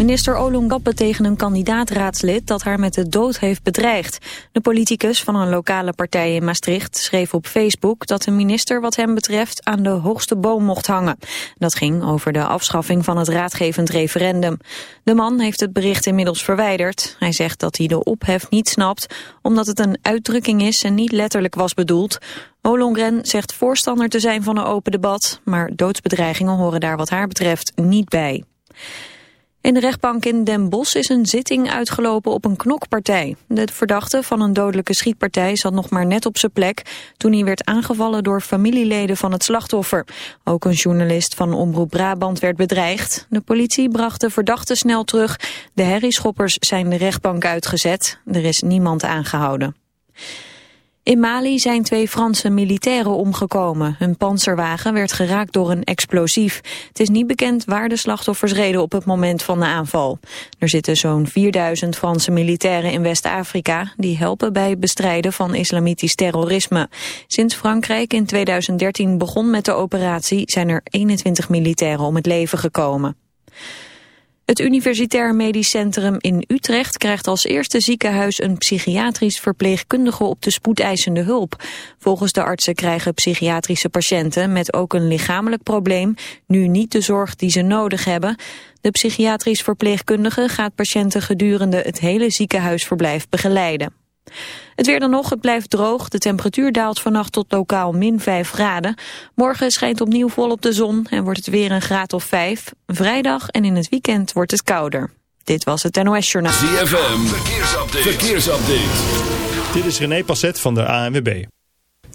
Minister Olongappe tegen een kandidaatraadslid dat haar met de dood heeft bedreigd. De politicus van een lokale partij in Maastricht schreef op Facebook dat de minister wat hem betreft aan de hoogste boom mocht hangen. Dat ging over de afschaffing van het raadgevend referendum. De man heeft het bericht inmiddels verwijderd. Hij zegt dat hij de ophef niet snapt omdat het een uitdrukking is en niet letterlijk was bedoeld. Olongren zegt voorstander te zijn van een open debat, maar doodsbedreigingen horen daar wat haar betreft niet bij. In de rechtbank in Den Bosch is een zitting uitgelopen op een knokpartij. De verdachte van een dodelijke schietpartij zat nog maar net op zijn plek... toen hij werd aangevallen door familieleden van het slachtoffer. Ook een journalist van Omroep Brabant werd bedreigd. De politie bracht de verdachte snel terug. De herrieschoppers zijn de rechtbank uitgezet. Er is niemand aangehouden. In Mali zijn twee Franse militairen omgekomen. Hun panzerwagen werd geraakt door een explosief. Het is niet bekend waar de slachtoffers reden op het moment van de aanval. Er zitten zo'n 4000 Franse militairen in West-Afrika... die helpen bij het bestrijden van islamitisch terrorisme. Sinds Frankrijk in 2013 begon met de operatie... zijn er 21 militairen om het leven gekomen. Het Universitair Medisch Centrum in Utrecht krijgt als eerste ziekenhuis een psychiatrisch verpleegkundige op de spoedeisende hulp. Volgens de artsen krijgen psychiatrische patiënten met ook een lichamelijk probleem nu niet de zorg die ze nodig hebben. De psychiatrisch verpleegkundige gaat patiënten gedurende het hele ziekenhuisverblijf begeleiden. Het weer dan nog, het blijft droog. De temperatuur daalt vannacht tot lokaal min 5 graden. Morgen schijnt opnieuw volop de zon en wordt het weer een graad of 5. Vrijdag en in het weekend wordt het kouder. Dit was het NOS Journaal. ZFM, verkeersupdate. verkeersupdate. Dit is René Passet van de ANWB.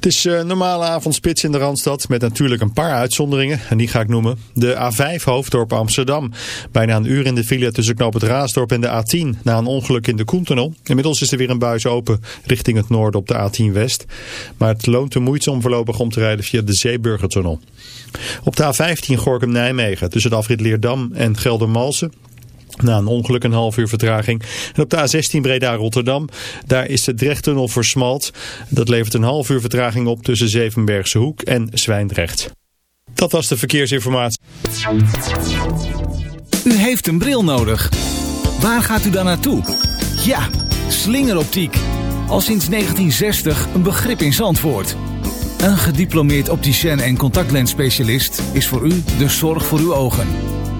Het is uh, normale avondspits in de Randstad met natuurlijk een paar uitzonderingen. En die ga ik noemen. De A5 Hoofddorp Amsterdam. Bijna een uur in de file tussen knoop het Raasdorp en de A10 na een ongeluk in de Koentunnel. Inmiddels is er weer een buis open richting het noorden op de A10 West. Maar het loont de moeite om voorlopig om te rijden via de Zeeburgertunnel. Op de A15 Gorkum-Nijmegen tussen de afrit Leerdam en Geldermalsen na een ongeluk een half uur vertraging. En op de A16 Breda-Rotterdam, daar is de Drechttunnel versmalt. Dat levert een half uur vertraging op tussen Zevenbergse Hoek en Zwijndrecht. Dat was de verkeersinformatie. U heeft een bril nodig. Waar gaat u dan naartoe? Ja, slingeroptiek. Al sinds 1960 een begrip in Zandvoort. Een gediplomeerd opticien en contactlensspecialist is voor u de zorg voor uw ogen.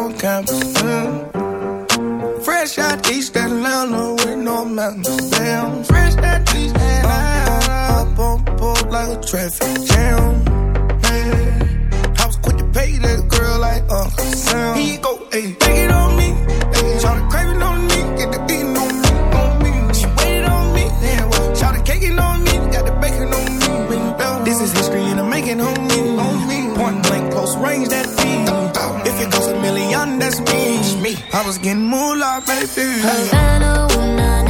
on campus. Mm. Fresh out East Atlanta with no mountains. Damn, fresh out East Atlanta. Up, on pole like a traffic jam. Man. I was quick to pay that girl like Uncle Sam. He go was getting more baby. Havana, ooh, nah, nah.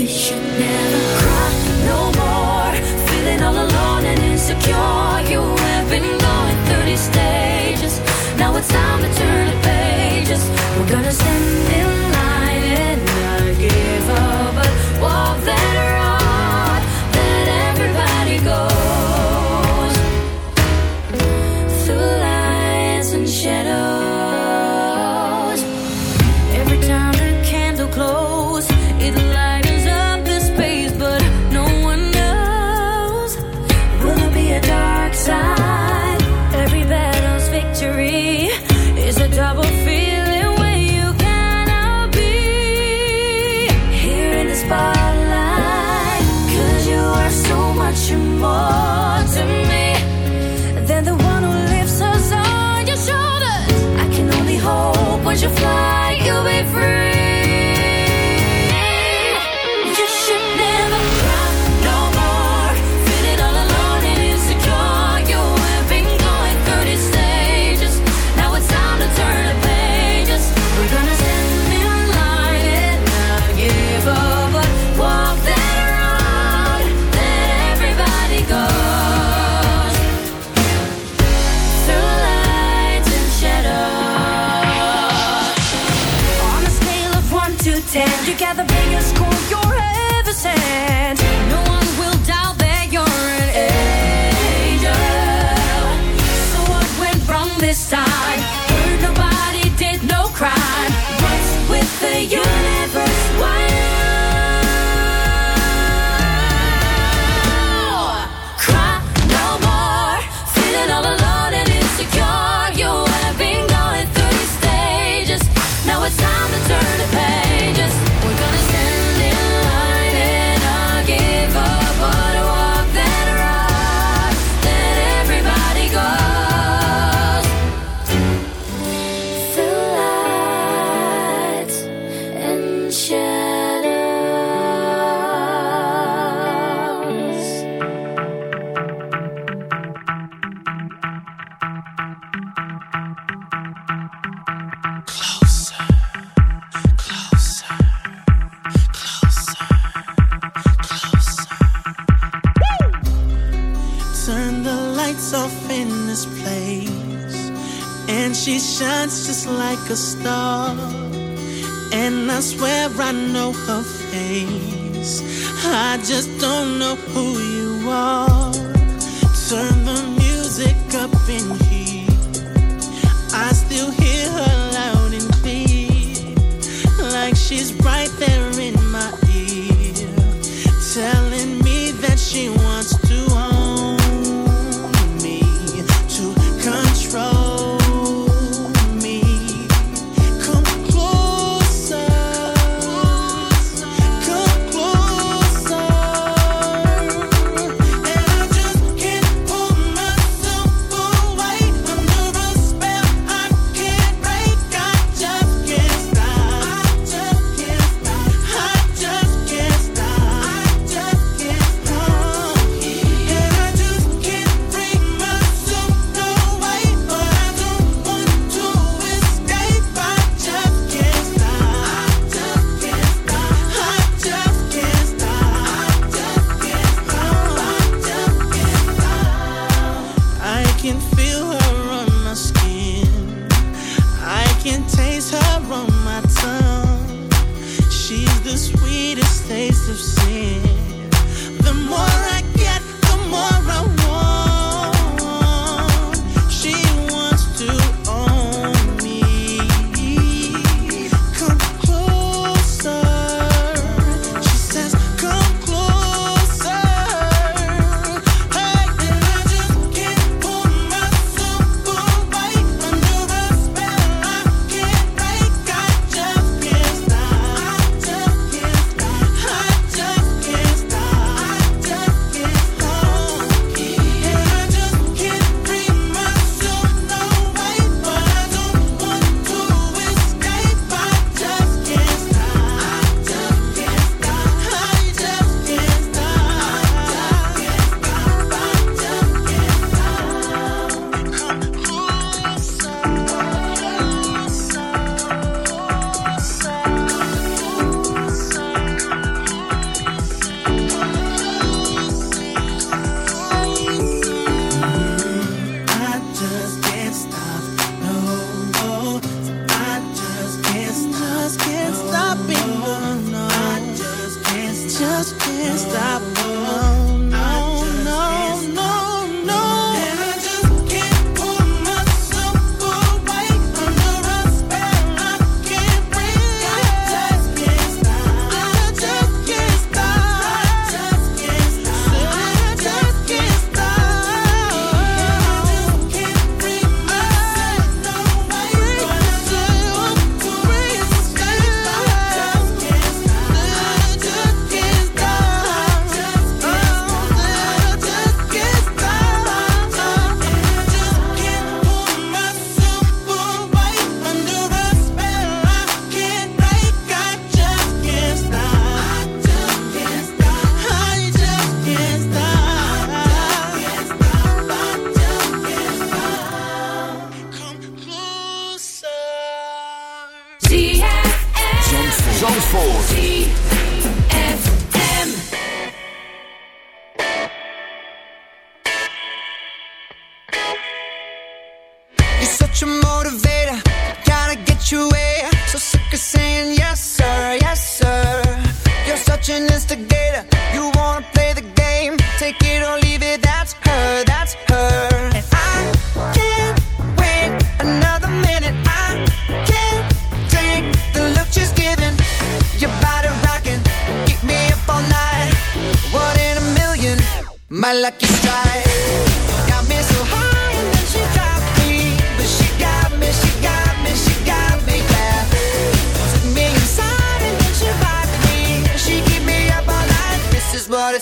You should never cry no more. Feeling all alone and insecure. You have been going through these stages. Now it's time to turn the pages. We're gonna stand in line and not give up, but what that.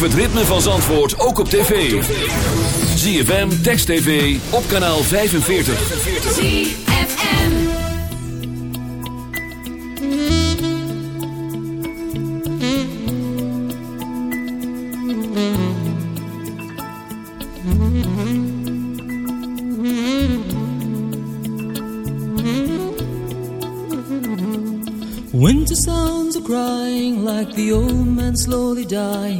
Beleef het ritme van Zandvoort ook op tv. ZFM, Text TV, op kanaal 45. ZFM Winter sounds are crying like the old man slowly dying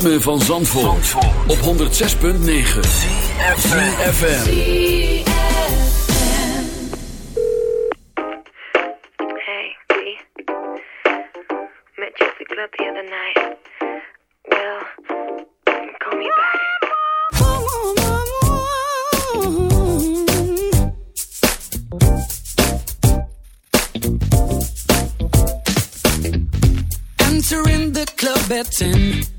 Ritme van Zandvoort, op 106.9 CFFM Hey, B. Met you at the club the other night. Well, call me back. Entering the club at 10.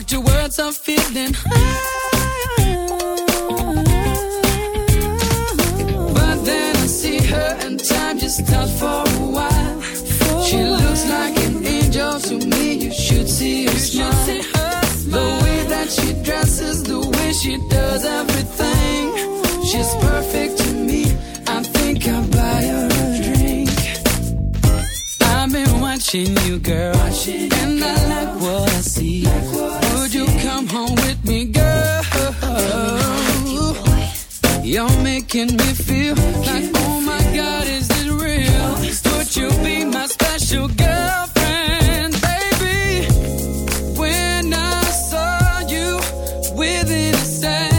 walk towards her feeling high. But then I see her and time just stops for a while. She looks like an angel to me. You should see her smile. The way that she dresses, the way she does everything. She's perfect to me. I think I'll buy her a drink. I've been watching you, girl, and I like what I see. You home with me, girl? You're making me feel like, oh my God, is this real? Would you be my special girlfriend, baby? When I saw you within a second,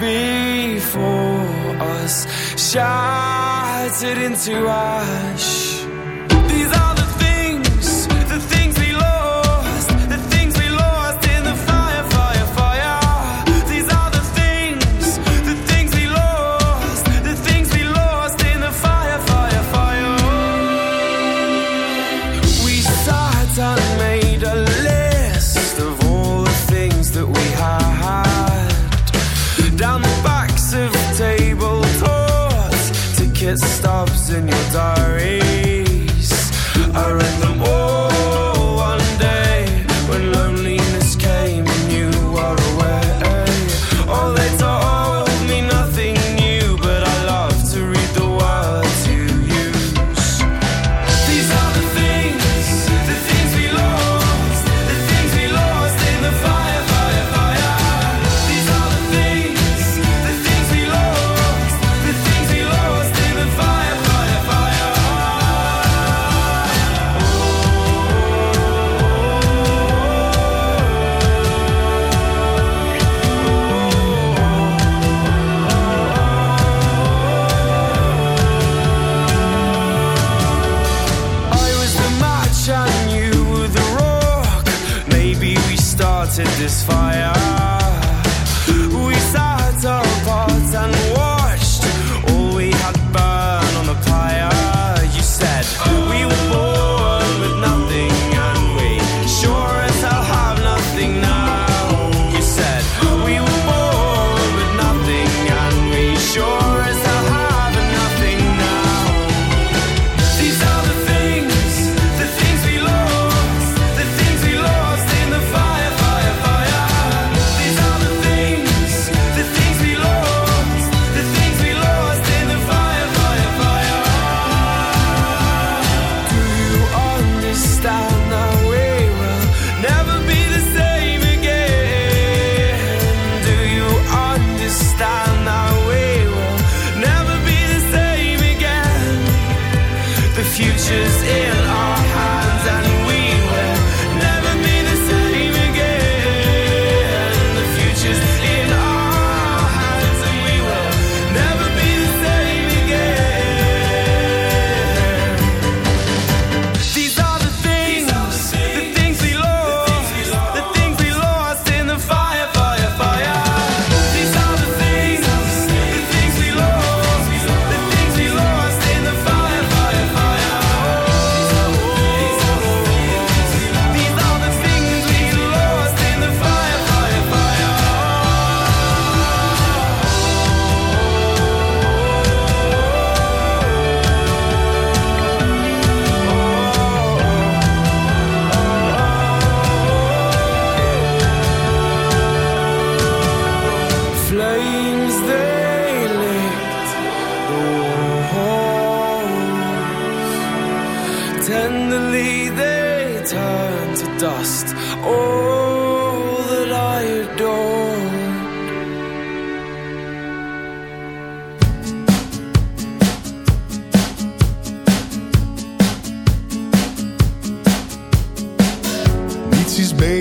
before us, shattered into ash. In your diaries.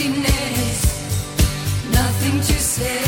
emptiness, nothing to say.